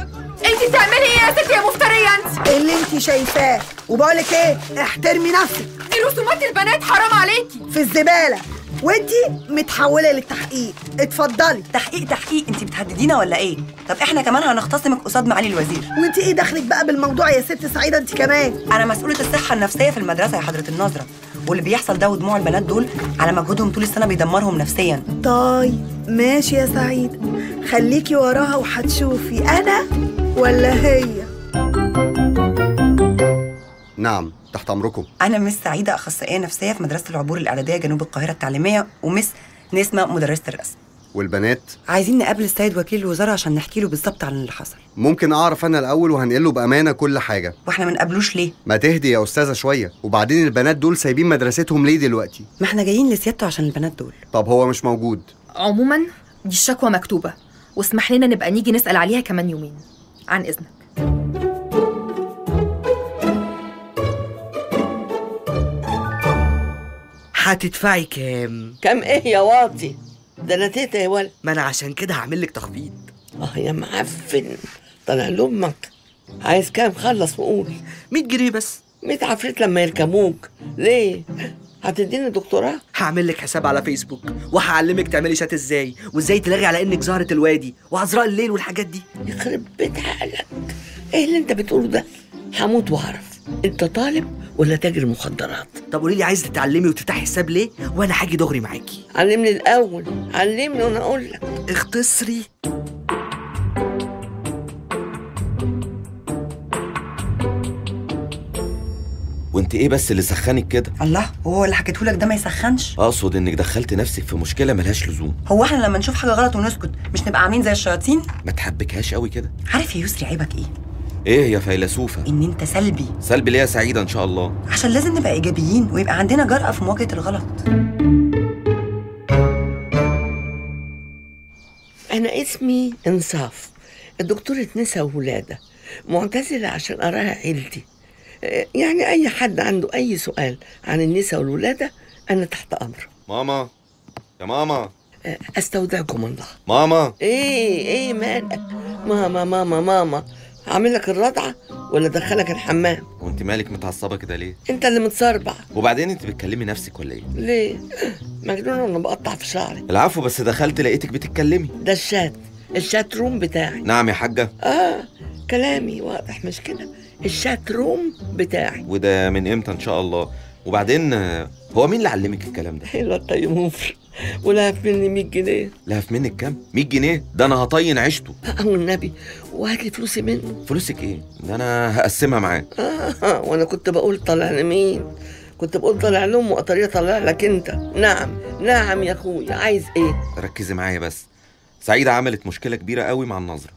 انت بتعملي إيه يا ستي يا مفتريه انت؟ اللي انت شايفاه؟ وبقولك إيه احترمي نفسك. دي رسومات البنات حرام عليكي. في الزبالة. وانت متحولة للتحقيق. اتفضلي. تحقيق تحقيق. انت بتهددينا ولا إيه؟ طب إحنا كمان هنختصمك قصاد معالي الوزير. وانت إيه دخلك بقى بالموضوع يا ست سعيدة انت كمان؟ أنا مسؤولة الصحة النفسية في المدرسة يا حضرة الناظرة. واللي بيحصل ده ودموع البنات دول على مجهودهم طول السنة بيدمرهم نفسيا. طيب ماشي يا سعيد. خليكي وراها وهتشوفي. أنا ولا هي؟ نعم تحت أمركم. أنا مس سعيدة أخصائية نفسية في مدرسة العبور الاعداديه جنوب القاهرة التعليمية ومس نسمة مدرسة الرسم. والبنات. عايزين نقابل السيد وكيل الوزارة عشان نحكي له بالظبط عن اللي حصل. ممكن أعرف أنا الأول وهنقل له بأمانة كل حاجة. وإحنا ما نقابلوش ليه؟ ما تهدي يا أستاذة شوية. وبعدين البنات دول سايبين مدرستهم ليه دلوقتي؟ ما إحنا جايين لسيادته عشان البنات دول. طب هو مش موجود. عموما دي الشكوى مكتوبة. واسمح لنا نبقى نيجي نسأل عليها كمان يومين. عن إذنك. هتدفعي كام؟ كم إيه يا واطي؟ ده أنا تيتا يا ولد. ما أنا عشان كده هعمل لك تخفيض. آه يا معفن. طلع لأمك. عايز كام؟ خلص وقول. 100 جنيه بس. ميت عفريت لما يركبوك. ليه؟ هتديني دكتوراه؟ هعمل لك حساب على فيسبوك وهعلمك تعملي شات إزاي وإزاي تلاغي على إنك زهرة الوادي وعذراء الليل والحاجات دي. يخرب بيت عقلك. إيه اللي أنت بتقوله ده؟ هموت وأعرف. أنت طالب ولا تاجر مخدرات. طب قولي لي عايزه تتعلمي وتفتحي حساب ليه؟ وأنا هاجي دغري معاكي. علمني الأول علمني وأنا أقول لك. اختصري. وأنت إيه بس اللي سخنك كده؟ الله وهو اللي حكيتهولك ده ما يسخنش؟ أقصد إنك دخلت نفسك في مشكلة ملهاش لزوم. هو إحنا لما نشوف حاجة غلط ونسكت مش نبقى عاملين زي الشياطين؟ ما تحبكهاش قوي كده. عارف يا يسري عيبك إيه؟ إيه يا فيلسوفة؟ إن أنت سلبي. سلبي ليه يا سعيدة إن شاء الله. عشان لازم نبقى إيجابيين ويبقى عندنا جرأة في مواجهة الغلط. أنا اسمي إنصاف. الدكتورة نسا وولادة معتزلة عشان أراها عيلتي. يعني أي حد عنده أي سؤال عن النساء والولادة أنا تحت امره ماما. يا ماما. أستودعكم الله. ماما. إيه إيه مالك؟ ماما ماما ماما. اعمل لك الرضعة ولا أدخلك الحمام؟ وأنت مالك متعصبة كده ليه؟ أنت اللي متصربع. وبعدين أنت بتكلمي نفسك ولا إيه؟ ليه؟ مجنون وأنا بقطع في شعري. العفو بس دخلت لقيتك بتتكلمي. ده الشات الشات روم بتاعي. نعم يا حاجة. آه كلامي واضح مش كده؟ الشات روم بتاعي. وده من إمتى؟ إن شاء الله. وبعدين آه، هو مين اللي علمك الكلام ده؟ حلوة الطيموفر ولهف مني 100 جنيه. لهف منك كام 100 جنيه؟ ده أنا هطين عيشته. آه والنبي وهات لي فلوسي منه. فلوسك إيه؟ ده أنا هقسمها معاه. آه وأنا كنت بقول طالع لمين؟ كنت بقول طالع لهم وقطريه طالع لك أنت. نعم نعم يا أخويا. عايز إيه؟ ركزي معايا بس. سعيدة عملت مشكلة كبيرة قوي مع النظرة.